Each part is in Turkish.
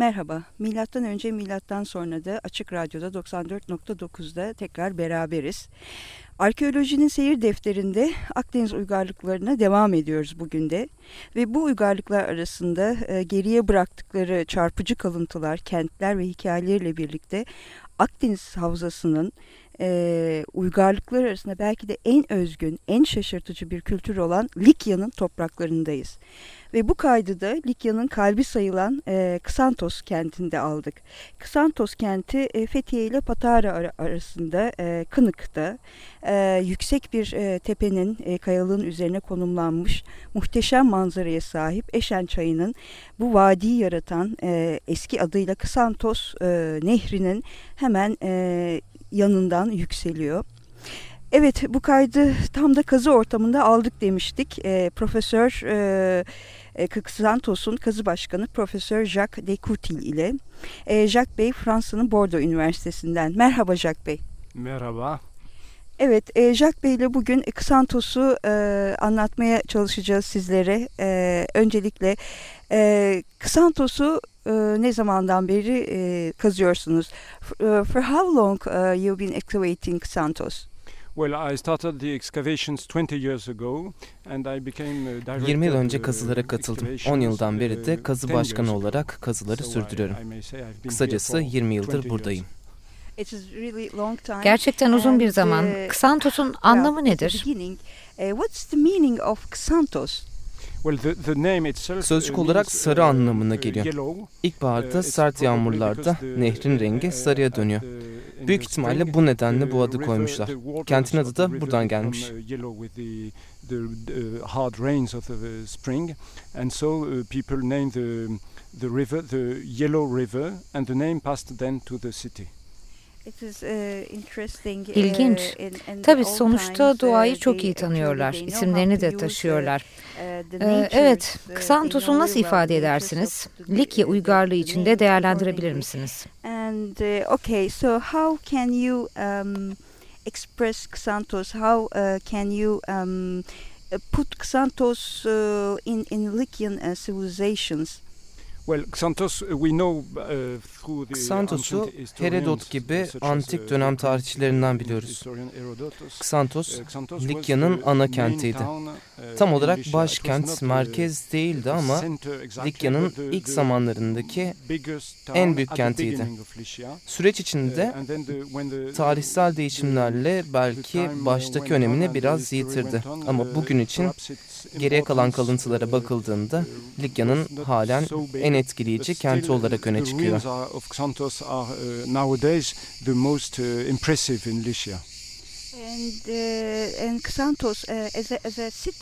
Merhaba, milattan önce milattan sonra da Açık Radyo'da 94.9'da tekrar beraberiz. Arkeolojinin seyir defterinde Akdeniz uygarlıklarına devam ediyoruz bugün de. Ve bu uygarlıklar arasında e, geriye bıraktıkları çarpıcı kalıntılar, kentler ve hikayeleriyle birlikte Akdeniz Havzası'nın e, uygarlıklar arasında belki de en özgün, en şaşırtıcı bir kültür olan Likya'nın topraklarındayız. Ve bu kaydı da Likya'nın kalbi sayılan e, Ksantos kentinde aldık. Ksantos kenti e, Fethiye ile Patara ar arasında e, Kınık'ta e, yüksek bir e, tepenin e, kayalığın üzerine konumlanmış muhteşem manzaraya sahip Eşen Çayı'nın bu vadiyi yaratan e, eski adıyla Ksantos e, nehrinin hemen e, yanından yükseliyor. Evet bu kaydı tam da kazı ortamında aldık demiştik. E, Profesör e, e, Santos'un kazı başkanı Profesör Jacques Decoutil ile. E, Jacques Bey Fransa'nın Bordeaux Üniversitesi'nden. Merhaba Jacques Bey. Merhaba. Evet, e, Jacques Bey ile bugün Xantos'u e, anlatmaya çalışacağız sizlere. E, öncelikle e, Xantos'u e, ne zamandan beri e, kazıyorsunuz? For, uh, for how long uh, you've been excavating Xantos? Well, I started the excavations 20 years ago and I became 20 yıl önce kazılara katıldım. 10 yıldan beri de kazı başkanı olarak kazıları sürdürüyorum. Kısacası 20 yıldır buradayım. Gerçekten uzun bir zaman. Xantos'un anlamı nedir? What's the meaning of Xantos? Sözcük olarak sarı anlamına geliyor. İlkbaharda sert yağmurlarda nehrin rengi sarıya dönüyor. Büyük ihtimalle bu nedenle bu adı koymuşlar. Kentin adı da buradan gelmiş. the river, the Yellow River, and the name passed then to the city. İlginç. Tabii sonuçta doğayı çok iyi tanıyorlar. İsimlerini de taşıyorlar. Evet, Xantos'u nasıl ifade edersiniz? Likya uygarlığı içinde değerlendirebilir misiniz? Okay, so how can you um, express Xantos? How uh, can you um, put Xantos uh, in in Lycian uh, civilizations? Xantos'u uh, Herodot gibi antik dönem tarihçilerinden biliyoruz. Xantos, Likya'nın ana kentiydi. Tam olarak başkent, merkez değildi ama Likya'nın ilk zamanlarındaki en büyük kentiydi. Süreç içinde tarihsel değişimlerle belki baştaki önemini biraz yitirdi. Ama bugün için geriye kalan kalıntılara bakıldığında Likya'nın halen en etkileyici kenti olarak öne çıkıyor.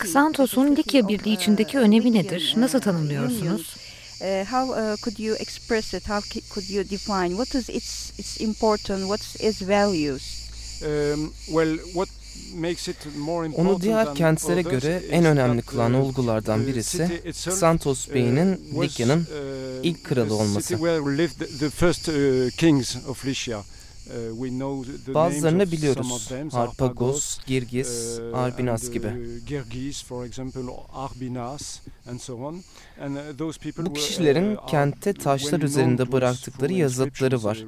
Xantos'un Likya Birliği içindeki önemi nedir? Nasıl tanımlıyorsunuz? Uh, how uh, could you express it? How could you define what is its its important? What's its values? Um, well, what onu diğer kentlere göre en önemli kılan olgulardan birisi Santos Bey'inin Likya'nın uh, ilk kralı olması. Uh, Bazılarını biliyoruz. Harpagos, Girgis, uh, Arbinas gibi. Bu kişilerin kentte taşlar üzerinde bıraktıkları yazıtları var.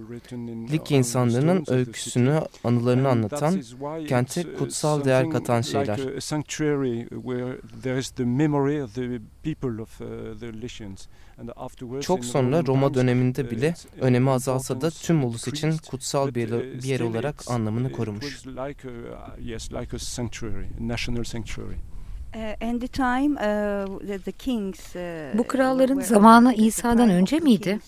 Lik insanlarının öyküsünü, anılarını anlatan, kente kutsal değer katan şeyler. Çok sonra Roma döneminde bile önemi azalsa da tüm ulus için kutsal bir, bir yer olarak anlamını korumuş. Bu kralların zamanı İsa'dan önce miydi?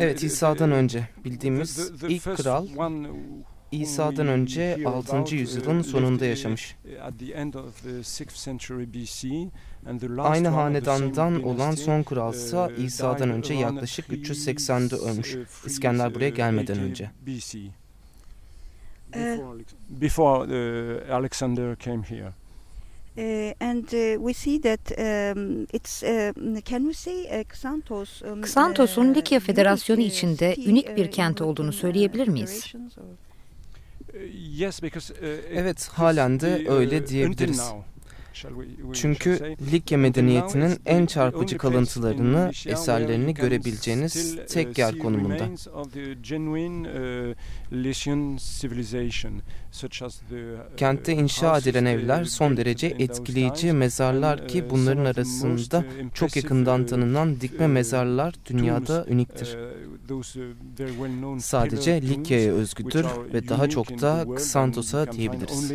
Evet İsa'dan önce bildiğimiz ilk kral İsa'dan önce 6. yüzyılın sonunda yaşamış. Aynı hanedandan olan son kralsa İsa'dan önce yaklaşık 380'de ölmüş. İskender buraya gelmeden önce. Before uh, Alexander came here. Uh, and uh, we see that um, it's uh, can we say uh, Xantos um, Xantos'un Likya Federasyonu içinde unik bir kent olduğunu söyleyebilir miyiz? Evet, halen de öyle diyebiliriz. Çünkü Likya medeniyetinin en çarpıcı kalıntılarını, eserlerini görebileceğiniz tek yer konumunda. Kentte inşa edilen evler son derece etkileyici mezarlar ki bunların arasında çok yakından tanınan dikme mezarlar dünyada uniktir. Sadece Likya'ya özgüdür ve daha çok da Xantos'a diyebiliriz.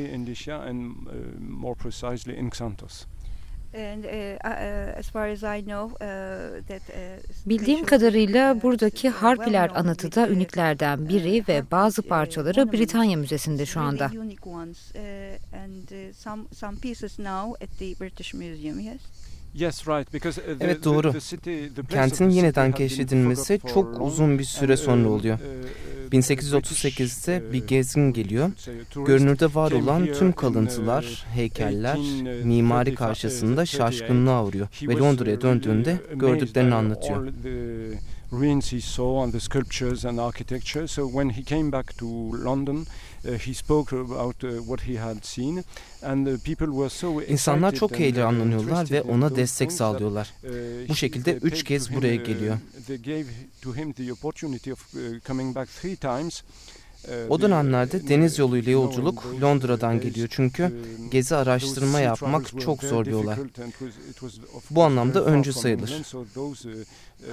Bildiğim kadarıyla buradaki Harpiler anıtı ünüklerden biri ve bazı parçaları Britanya Müzesi'nde şu anda. Uh, evet doğru. Kentin yeniden keşfedilmesi çok uzun bir süre uh, sonra oluyor. 1838'de uh, bir gezgin geliyor. Görünürde var olan tüm kalıntılar, heykeller, mimari karşısında şaşkınlığa uğruyor ve Londra'ya döndüğünde gördüklerini anlatıyor ruins he saw on the sculptures and architecture. So when he came back to London, uh, he spoke about uh, what he had seen and the people were so İnsanlar çok uh, heyecanlanıyorlar ve ona destek sağlıyorlar. Bu şekilde üç kez buraya geliyor. They gave to him the opportunity of coming back three times. O dönemlerde deniz yoluyla yolculuk Londra'dan geliyor çünkü gezi araştırma yapmak çok zor bir olay. Bu anlamda öncü sayılır.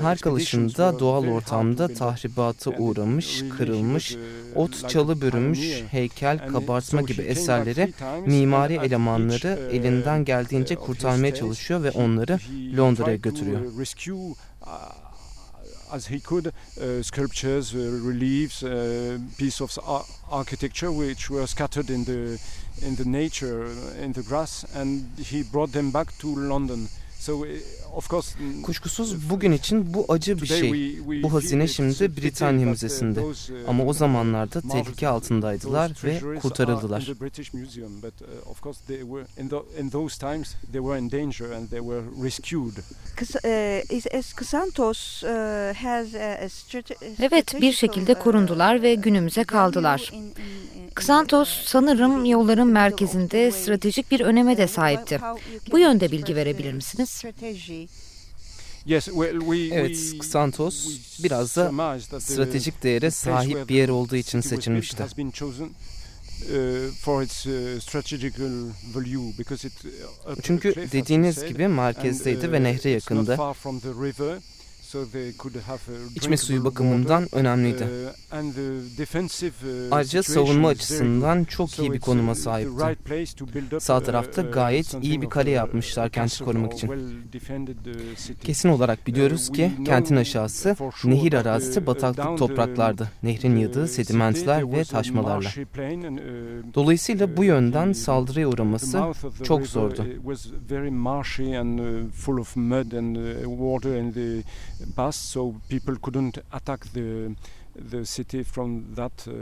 Her kalışında doğal ortamda tahribata uğramış, kırılmış, ot çalı bürünmüş, heykel, kabartma gibi eserleri mimari elemanları elinden geldiğince kurtarmaya çalışıyor ve onları Londra'ya götürüyor as he could uh, sculptures, uh, reliefs, uh, pieces of architecture which were scattered in the in the nature, in the grass, and he brought them back to London. So Mm, Kuşkusuz bugün için bu acı bir şey. Bu hazine şimdi Britanya Müzesi'nde. Uh, Ama o zamanlarda tehlike altındaydılar ve kurtarıldılar. Evet bir şekilde uh, korundular ve günümüze kaldılar. Ksantos sanırım yolların merkezinde stratejik bir öneme de sahipti. Bu yönde bilgi verebilir misiniz? Evet, Xantos biraz da stratejik değere sahip bir yer olduğu için seçilmişti. Uh, uh, Çünkü dediğiniz gibi merkezdeydi ve nehre yakındı. İçme suyu bakımından önemliydi. Ayrıca savunma açısından çok iyi bir konuma sahipti. Sağ tarafta gayet iyi bir kale yapmışlar kenti korumak için. Kesin olarak biliyoruz ki kentin aşağısı nehir arazisi bataklık topraklardı. Nehrin yıdığı sedimentler ve taşmalarla. Dolayısıyla bu yönden saldırıya uğraması çok zordu the city from that uh,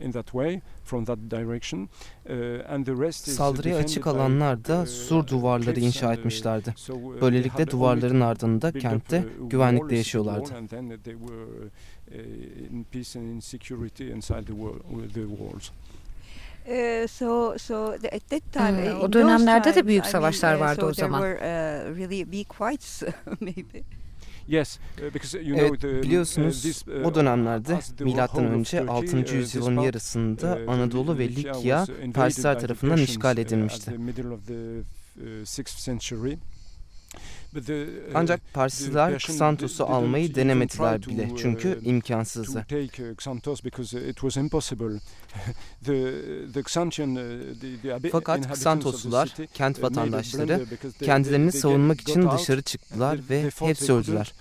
in that way from that direction uh, and the rest is Saldırıya açık alanlar da uh, sur duvarları inşa etmişlerdi. Uh, Böylelikle duvarların ardında kentte güvenlikte yaşıyorlardı. in peace and in security inside the, the walls. So, so at that time, hmm, o dönemlerde de büyük savaşlar vardı o zaman. uh, because you know the, biliyorsunuz uh, o dönemlerde milattan önce 6. Uh, yüzyılın yarısında Anadolu ve Likya Persler tarafından işgal edilmişti. Ancak Parsliler Xantos'u almayı denemediler bile çünkü imkansızdı. Fakat Xantoslular, kent vatandaşları kendilerini savunmak için dışarı çıktılar ve hepsi öldüler.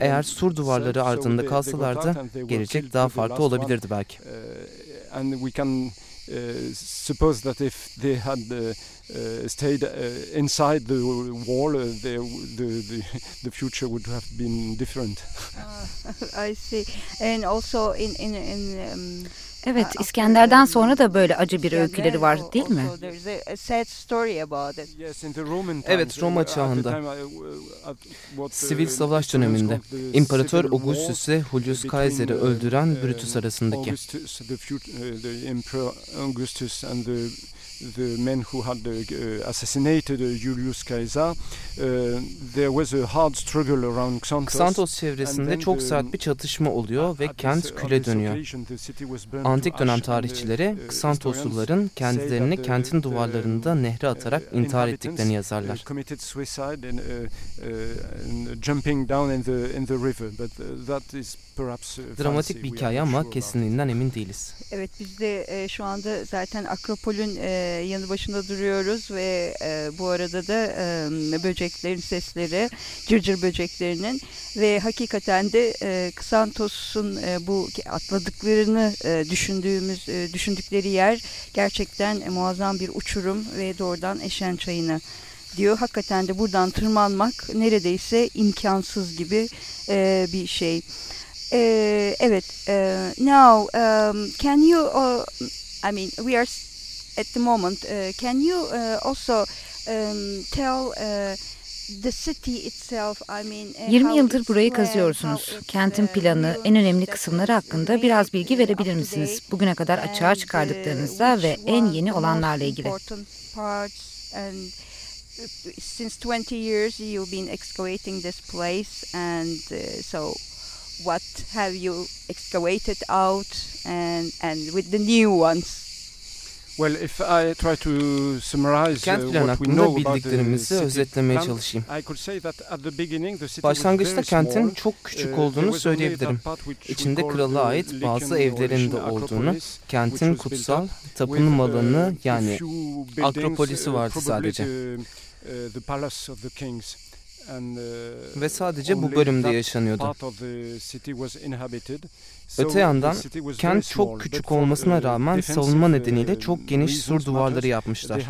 Eğer sur duvarları ardında kalsalardı gelecek daha farklı olabilirdi belki. Uh, suppose that if they had uh, uh, stayed inside the wall, the, the, the future would have been different. I see. And also in, in, in um, Evet, İskender'den sonra da böyle acı bir öyküleri var değil mi? Evet, Roma çağında. Sivil savaş döneminde İmparator Augustus ile Julius Caesar'ı öldüren Brutus arasındaki. The men who had uh, assassinated Julius Caesar, there was a hard struggle around Xanthos. Xanthos çevresinde çok sert bir çatışma oluyor ve kent küle dönüyor. Antik dönem tarihçileri Xanthosluların kendilerini kentin duvarlarında nehre atarak intihar ettiklerini yazarlar. Dramatik bir hikaye ama kesinliğinden emin değiliz. Evet biz de e, şu anda zaten Akropol'ün e, yanı başında duruyoruz ve e, bu arada da e, böceklerin sesleri, cırcır böceklerinin ve hakikaten de e, Kısantos'un e, bu atladıklarını e, düşündüğümüz e, düşündükleri yer gerçekten e, muazzam bir uçurum ve doğrudan Eşen Çayı'na diyor. Hakikaten de buradan tırmanmak neredeyse imkansız gibi e, bir şey. E, evet, uh, now um, can you, uh, I mean we are at the moment, uh, can you uh, also um, tell uh, 20 yıldır burayı kazıyorsunuz. Kentin planı, en önemli kısımları hakkında biraz bilgi verebilir misiniz? Bugüne kadar açığa çıkardıklarınızda ve en yeni olanlarla ilgili. Since 20 years you've been excavating this place and so what have you excavated out and and with the new ones? Well, if I try to summarize Kent uh, planı hakkında bildiklerimizi özetlemeye çalışayım. Başlangıçta kentin çok küçük uh, olduğunu söyleyebilirim. İçinde krala ait bazı evlerin de olduğunu, kentin kutsal, tapınım alanı yani Akropolisi vardı sadece. Ve sadece bu bölümde yaşanıyordu. Öte yandan kent çok küçük olmasına rağmen savunma nedeniyle çok geniş sur duvarları yapmışlar.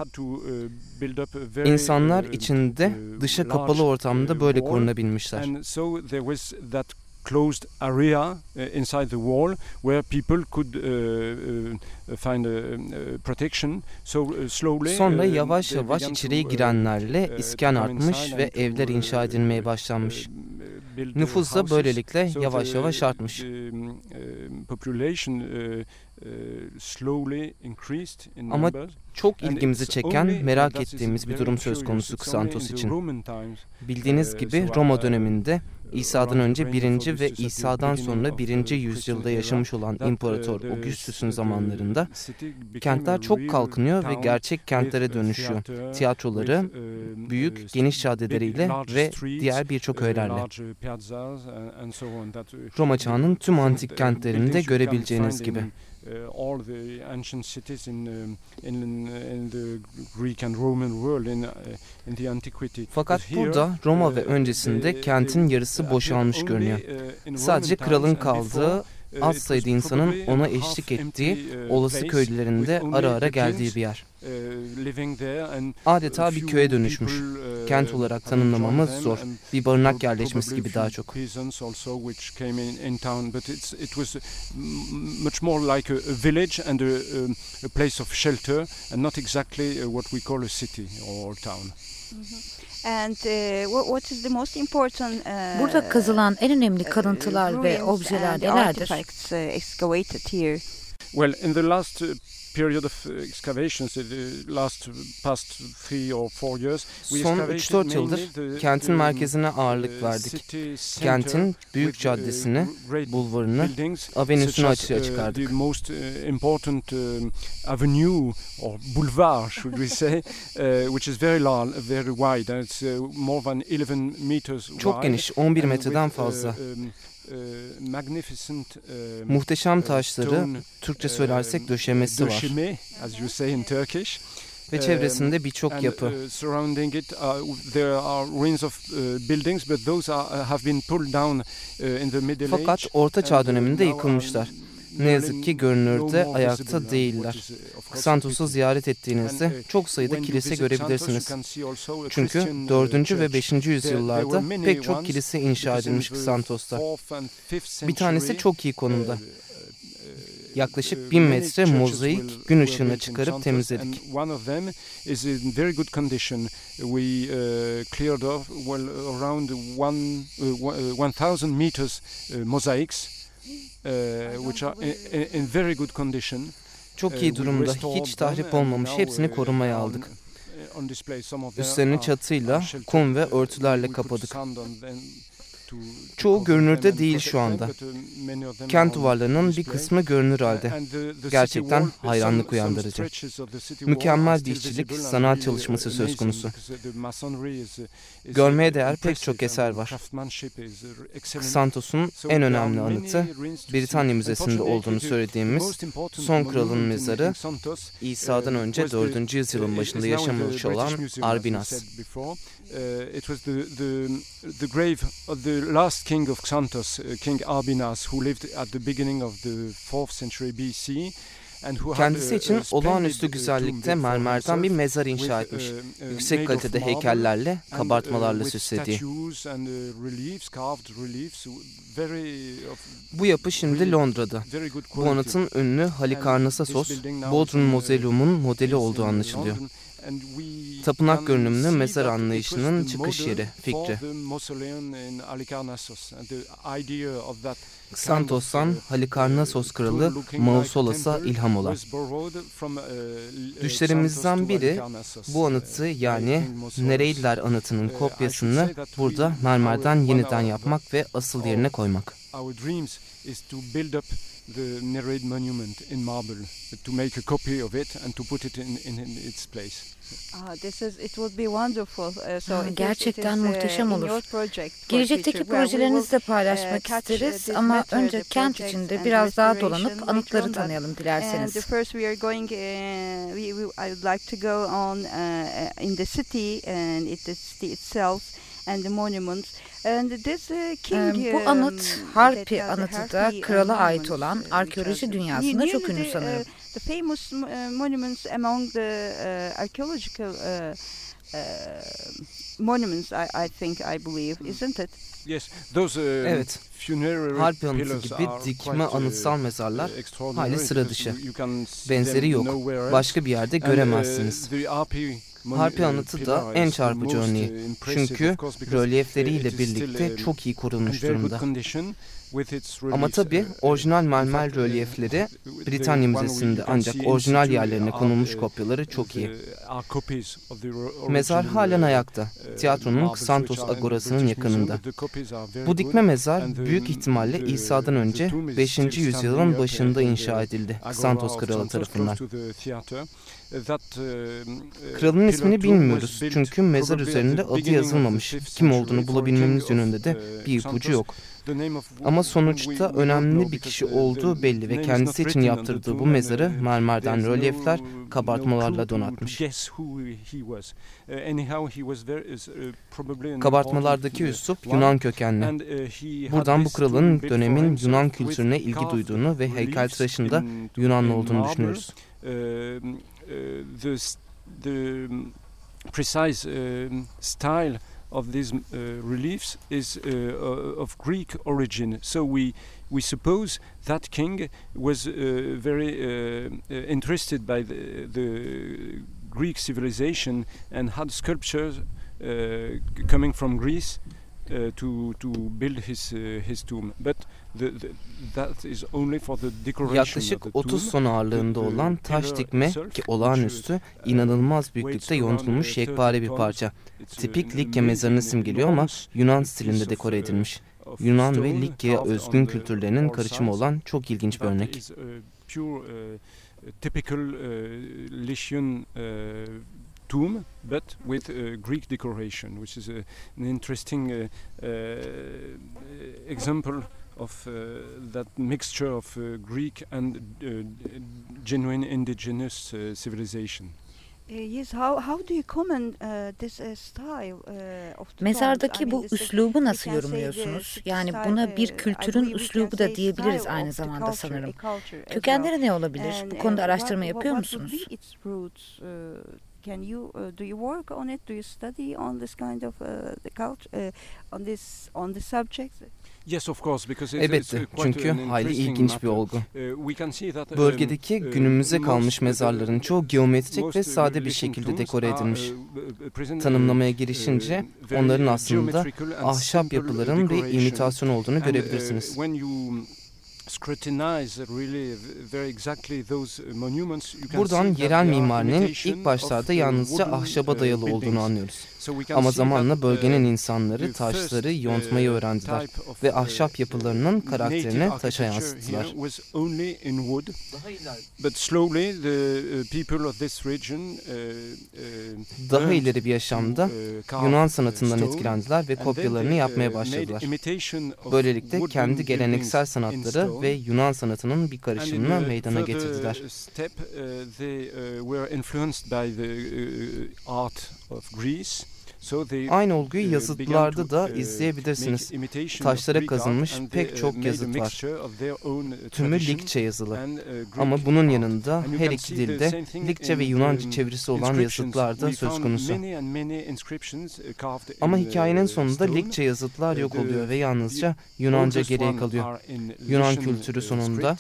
İnsanlar içinde dışa kapalı ortamda böyle korunabilmişler closed area uh, inside the wall where people could uh, uh, find protection. So slowly Sonra yavaş yavaş içeriye girenlerle iskan artmış ve evler inşa edilmeye başlanmış. Nüfus da böylelikle yavaş yavaş artmış. Ama çok ilgimizi çeken, merak ettiğimiz bir durum söz konusu Ksantos için. Bildiğiniz gibi Roma döneminde İsa'dan önce birinci ve İsa'dan sonra birinci yüzyılda yaşamış olan İmparator Augustus'un zamanlarında kentler çok kalkınıyor ve gerçek kentlere dönüşüyor. Tiyatroları büyük geniş caddeleriyle ve diğer birçok öğelerle. Roma çağının tüm antik kentlerinde görebileceğiniz gibi. Uh, all the ancient cities in, um, in, in the Greek and Roman world in, uh, in the antiquity. Fakat burada Roma ve uh, öncesinde kentin yarısı boşalmış görünüyor. Sadece kralın kaldığı az sayıda insanın ona eşlik ettiği olası köylülerinde ara ara geldiği bir yer. Adeta bir köye dönüşmüş. Kent olarak tanımlamamız zor. Bir barınak yerleşmesi gibi daha çok. much more like a, village and a, a place of shelter and not exactly what we call a city or town. And uh, what, what is the most important, uh, Burada kazılan en önemli uh, kalıntılar ve objeler nelerdir? Excavated here. Well, in the last uh, period of uh, excavations the last past three or four years. Son 3-4 yıldır kentin merkezine ağırlık verdik. Kentin büyük uh, caddesini, bulvarını, avenüsünü açığa çıkardık. The most important um, avenue or boulevard should we say, which is very large, very wide. And it's more than 11 meters wide. Çok geniş, 11 metreden fazla. Um, Muhteşem taşları, Türkçe söylersek döşemesi var. Ve çevresinde birçok yapı. Fakat Orta Çağ döneminde yıkılmışlar. Ne yazık ki görünürde ayakta değiller. Ksantos'u ziyaret ettiğinizde çok sayıda kilise görebilirsiniz. Çünkü 4. ve 5. yüzyıllarda pek çok kilise inşa edilmiş Ksantos'ta. Bir tanesi çok iyi konumda yaklaşık bin metre mozaik gün ışığına çıkarıp temizledik. We one, uh, 1000 meters uh, mosaics uh, which are in, in very good condition. Çok iyi durumda, hiç tahrip olmamış, hepsini korumaya aldık. Üstlerini çatıyla, kum ve örtülerle kapadık. Çoğu görünürde değil şu anda. Kent duvarlarının bir kısmı görünür halde. Gerçekten hayranlık uyandırıcı. Mükemmel bir işçilik, sanat çalışması söz konusu. Görmeye değer pek çok eser var. Santos'un en önemli anıtı Britanya Müzesi'nde olduğunu söylediğimiz son kralın mezarı İsa'dan önce 4. yüzyılın başında yaşamış olan Arbinas. İt was the, the, the grave of the last king of Xanthos, uh, King Arbinas, who lived at the beginning of the 4th century BC. Kendisi için olağanüstü güzellikte mermerden bir mezar inşa etmiş. Yüksek kalitede heykellerle, kabartmalarla süslediği. Bu yapı şimdi Londra'da. Bu anıtın ünlü Halikarnassos, Bodrum Mozelumun modeli olduğu anlaşılıyor. Tapınak görünümlü mezar anlayışının çıkış yeri, fikri. Xantos'tan Halikarnassos kralı Mausolas'a ilham olan. Düşlerimizden biri bu anıtı yani Nereidler anıtının kopyasını burada mermerden yeniden yapmak ve asıl yerine koymak the Nereid monument in marble, to make a copy of it and to put it in, in, in its place. Ah, this is, it would be wonderful. Uh, so ha, gerçekten is, uh, muhteşem olur. Gelecekteki projelerinizle uh, paylaşmak uh, isteriz ama önce kent içinde biraz daha dolanıp anıtları tanıyalım dilerseniz. And first we are going, uh, we, we, I would like to go on uh, in the city and it is the city itself and the monuments. Ee, bu anıt Harpi anıtı da krala ait olan arkeoloji dünyasında çok ünlü sanırım. The famous monuments among the archaeological monuments I, I think I believe hmm. isn't it? Yes, those, uh, evet. Harp anıtı gibi dikme uh, anıtsal mezarlar hayli sıra dışı. Benzeri yok. Başka bir yerde uh, göremezsiniz. Harpi anıtı da en çarpıcı örneği. Çünkü rölyefleriyle birlikte çok iyi korunmuş durumda. Ama tabi orijinal mermer rölyefleri Britanya Müzesi'nde ancak orijinal yerlerine konulmuş kopyaları çok iyi. Mezar halen ayakta. Tiyatronun Xantos Agorası'nın yakınında. Bu dikme mezar büyük ihtimalle İsa'dan önce 5. yüzyılın başında inşa edildi Xantos kralı tarafından. Kralın ismini bilmiyoruz çünkü mezar üzerinde adı yazılmamış. Kim olduğunu bulabilmemiz yönünde de bir ipucu yok. Ama sonuçta önemli bir kişi olduğu belli ve kendisi için yaptırdığı bu mezarı mermerden rölyefler, kabartmalarla donatmış. Kabartmalardaki üslup Yunan kökenli. Buradan bu kralın dönemin Yunan kültürüne ilgi duyduğunu ve heykeltıraşında Yunanlı olduğunu düşünüyoruz. Uh, the the um, precise um, style of these uh, reliefs is uh, uh, of Greek origin. So we we suppose that king was uh, very uh, interested by the, the, Greek civilization and had sculptures coming from Greece uh, to to build his uh, his tomb. But the, the, that is only for the decoration Yaklaşık 30 ton ağırlığında olan taş dikme ki olağanüstü uh, inanılmaz büyüklükte yontulmuş yekpare bir parça. Tipik Likya mezarını simgeliyor ama Yunan stilinde dekore edilmiş. Yunan ve Likya özgün kültürlerinin karışımı olan çok ilginç bir örnek. typical Lycian tomb, but with uh, Greek decoration, which is a, an interesting uh, uh, example of uh, that mixture of uh, Greek and genuine indigenous civilization. Mezardaki bu üslubu nasıl yorumluyorsunuz? Yani buna bir kültürün üslubu da diyebiliriz aynı zamanda sanırım. Kökenleri ne olabilir? Bu konuda araştırma yapıyor musunuz? Can you uh, do you work on it? Do you study on this kind of uh, the culture uh, on this on the subject? Yes, of course, because it's, Elbette çünkü hayli ilginç bir olgu. Uh, Bölgedeki um, günümüze uh, kalmış mezarların çoğu geometrik ve sade bir şekilde dekore edilmiş. Tanımlamaya girişince onların aslında ahşap yapıların bir imitasyon olduğunu görebilirsiniz. Buradan yerel mimarinin ilk başlarda yalnızca ahşaba uh, dayalı olduğunu anlıyoruz. Ama zamanla bölgenin insanları taşları yontmayı öğrendiler ve ahşap yapılarının karakterini taşa yansıttılar. Daha ileri bir yaşamda Yunan sanatından etkilendiler ve kopyalarını yapmaya başladılar. Böylelikle kendi geleneksel sanatları ve Yunan sanatının bir karışımını meydana getirdiler. Aynı olguyu uh, yazıtlarda da uh, izleyebilirsiniz. Taşlara kazınmış pek uh, çok yazıt var. Tümü Likçe yazılı. Ama bunun yanında her iki dilde Likçe ve Yunanca um, çevirisi olan yazıtlar da söz konusu. Ama hikayenin sonunda Likçe yazıtlar yok oluyor ve yalnızca Yunanca geriye kalıyor. Yunan kültürü sonunda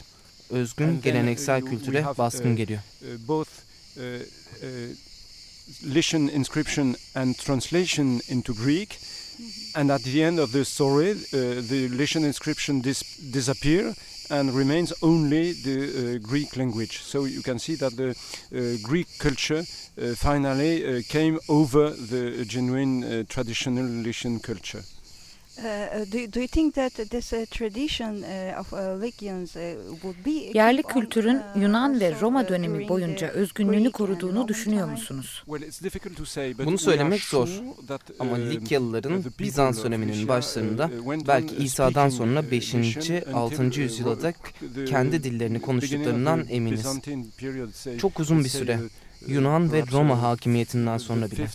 özgün geleneksel kültüre baskın geliyor. Lycian inscription and translation into Greek. And at the end of the story, uh, the Lycian inscription dis disappear and remains only the uh, Greek language. So you can see that the uh, Greek culture uh, finally uh, came over the genuine uh, traditional Lycian culture. Yerli kültürün uh, Yunan ve Roma dönemi boyunca özgünlüğünü koruduğunu düşünüyor musunuz? Bunu söylemek zor. Ama uh, Likyalıların Bizans döneminin başlarında uh, belki İsa'dan sonra 5. 6. yüzyıla dek kendi dillerini konuştuklarından eminiz. Çok uzun bir süre. Yunan ve Roma hakimiyetinden sonra bile.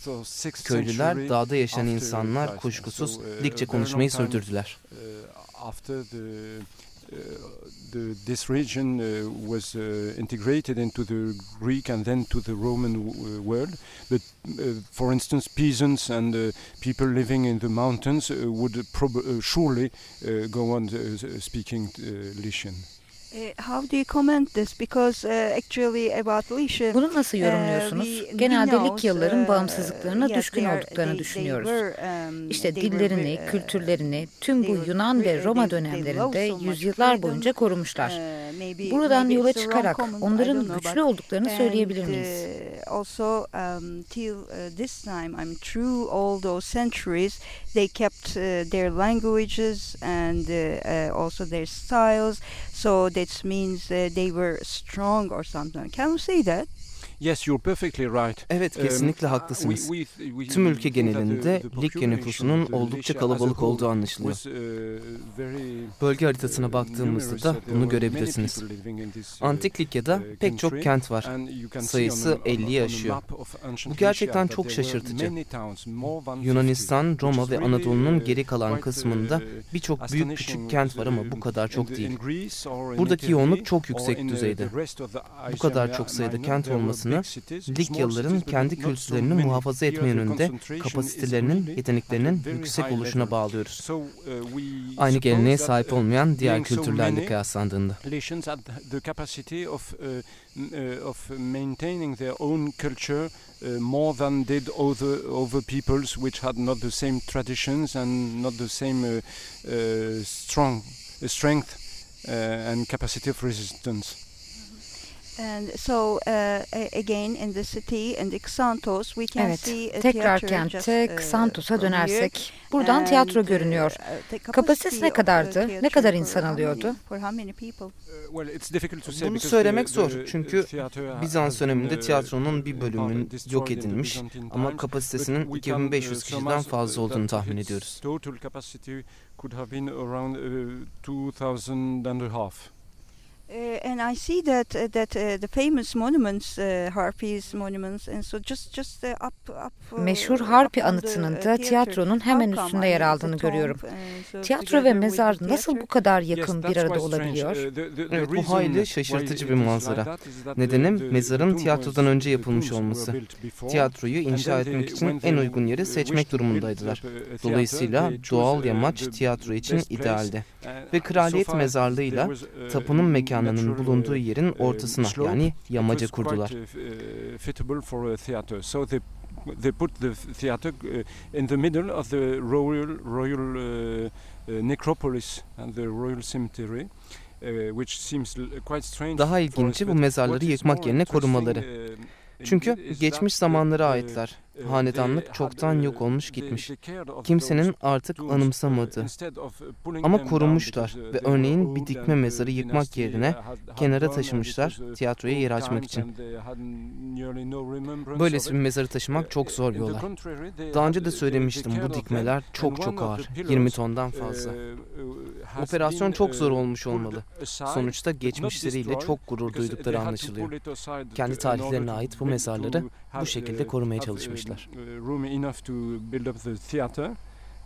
Köylüler, dağda yaşayan insanlar kuşkusuz dikçe konuşmayı sürdürdüler. the, this region uh, was uh, integrated into the Greek and then to the Roman uh, world. But for instance, peasants and people living in the mountains would surely go on speaking Lycian. Uh, how do you comment this? Because uh, actually about Lisha, Bunu nasıl uh, yorumluyorsunuz? Genelde Likyalıların bağımsızlıklarına düşkün olduklarını düşünüyoruz. Um, işte dillerini, kültürlerini tüm bu Yunan ve Roma dönemlerinde yüzyıllar boyunca korumuşlar. Buradan yola çıkarak onların güçlü olduklarını söyleyebilir miyiz? Also um, till this time, I mean through all those centuries, they kept their languages and also their styles. So that means uh, they were strong or something. Can you say that? Yes, you're perfectly right. Evet, kesinlikle haklısınız. Tüm ülke genelinde Likya nüfusunun oldukça kalabalık olduğu anlaşılıyor. Uh, Bölge haritasına baktığımızda da bunu görebilirsiniz. Uh, Antik Likya'da uh, pek çok kent var. Sayısı 50'yi aşıyor. Bu gerçekten çok şaşırtıcı. Yunanistan, Roma ve Anadolu'nun geri kalan kısmında birçok büyük küçük kent var ama bu kadar çok değil. Buradaki yoğunluk çok yüksek düzeyde. Bu kadar çok sayıda kent olması olmasını Likyalıların kendi kültürlerini muhafaza etme yönünde kapasitelerinin, yeteneklerinin yüksek oluşuna bağlıyoruz. Aynı geleneğe sahip olmayan diğer kültürlerle kıyaslandığında. of maintaining their own culture uh, more than did other other peoples which had not the same traditions and not the same uh, uh, strong uh, strength uh, and capacity of resistance. And so uh, again in the city in the Xanthos we can evet, see tekrar kentte uh, Xanthos'a dönersek buradan tiyatro uh, görünüyor. Kapasitesi ne kadardı? Ne kadar insan alıyordu? Bunu söylemek zor çünkü Bizans döneminde tiyatronun bir bölümünün yok edilmiş ama kapasitesinin 2500 kişiden fazla olduğunu tahmin ediyoruz. could have been around uh, 2000 and I see that uh, that uh, the famous monuments, uh, Harpies monuments, and so just just uh, up up. Uh, Meşhur Harpi anıtının da tiyatronun hemen üstünde yer aldığını görüyorum. Tiyatro ve mezar nasıl bu kadar yakın bir arada olabiliyor? Evet, bu hayli şaşırtıcı bir manzara. Nedenim mezarın tiyatrodan önce yapılmış olması. Tiyatroyu inşa etmek için en uygun yeri seçmek durumundaydılar. Dolayısıyla doğal yamaç tiyatro için idealdi. Ve kraliyet mezarlığıyla tapının mekanı mekanının bulunduğu yerin ortasına yani yamaca kurdular. they put the theater uh, in the middle of the royal royal uh, uh, necropolis and the royal cemetery Daha ilginci bu mezarları yıkmak yerine korumaları. Çünkü geçmiş zamanlara aitler. Hanedanlık çoktan yok olmuş gitmiş. Kimsenin artık anımsamadığı. Ama korunmuşlar ve örneğin bir dikme mezarı yıkmak yerine kenara taşımışlar tiyatroya yer açmak için. Böylesi bir mezarı taşımak çok zor bir olay. Daha önce de söylemiştim bu dikmeler çok çok ağır. 20 tondan fazla. Operasyon çok zor olmuş olmalı. Sonuçta geçmişleriyle çok gurur duydukları anlaşılıyor. Kendi tarihlerine ait bu mezarları bu şekilde korumaya çalışmışlar çalışmışlar. Uh, room enough to build up the theater.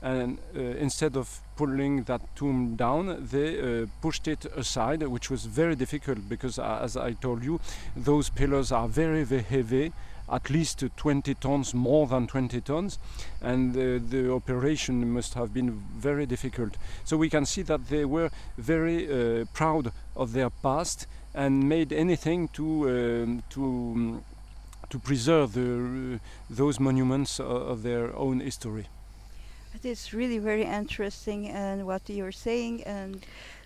And uh, instead of pulling that tomb down they uh, pushed it aside which was very difficult because uh, as I told you those pillars are very very heavy at least 20 tons more than 20 tons. And the operation must have been very difficult. So we can see that they were very uh, proud of their past and made anything to um, to um, to preserve the, those monuments of their own history. It is really very interesting and what you're saying and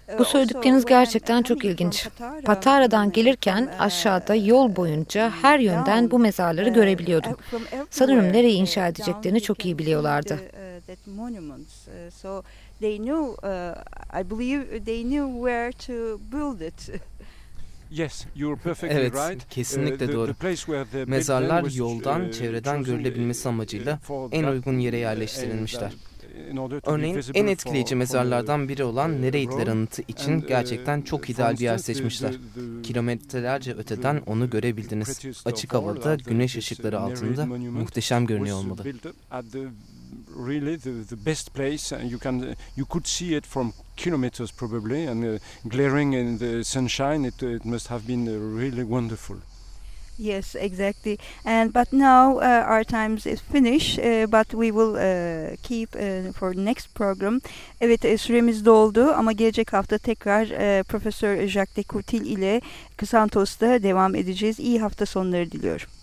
uh, bu söyledikleriniz gerçekten çok ilginç. Patara'dan gelirken uh, aşağıda yol boyunca her yönden bu mezarları uh, görebiliyordum. Sanırım nereye inşa edeceklerini çok iyi biliyorlardı. So they knew, I believe they knew where to build it. Yes, you're perfectly evet, right. kesinlikle uh, doğru. Mezarlar yoldan, uh, çevreden görülebilmesi amacıyla uh, en uygun yere yerleştirilmişler. Örneğin en etkileyici mezarlardan biri olan Nereidler anıtı için gerçekten çok ideal bir yer seçmişler. Kilometrelerce öteden onu görebildiniz. Açık havada, güneş ışıkları altında muhteşem görünüyor olmalı. Really the, the best place and you can you could see it from kilometers probably and uh, glaring in the sunshine it, it must have been uh, really wonderful Yes, exactly. And but now uh, our time is finished. Uh, but we will uh, keep uh, for next program. Evet, süremiz doldu ama gelecek hafta tekrar Profesör Jacques de Coutil ile Kısantos'ta devam edeceğiz. İyi hafta sonları diliyorum.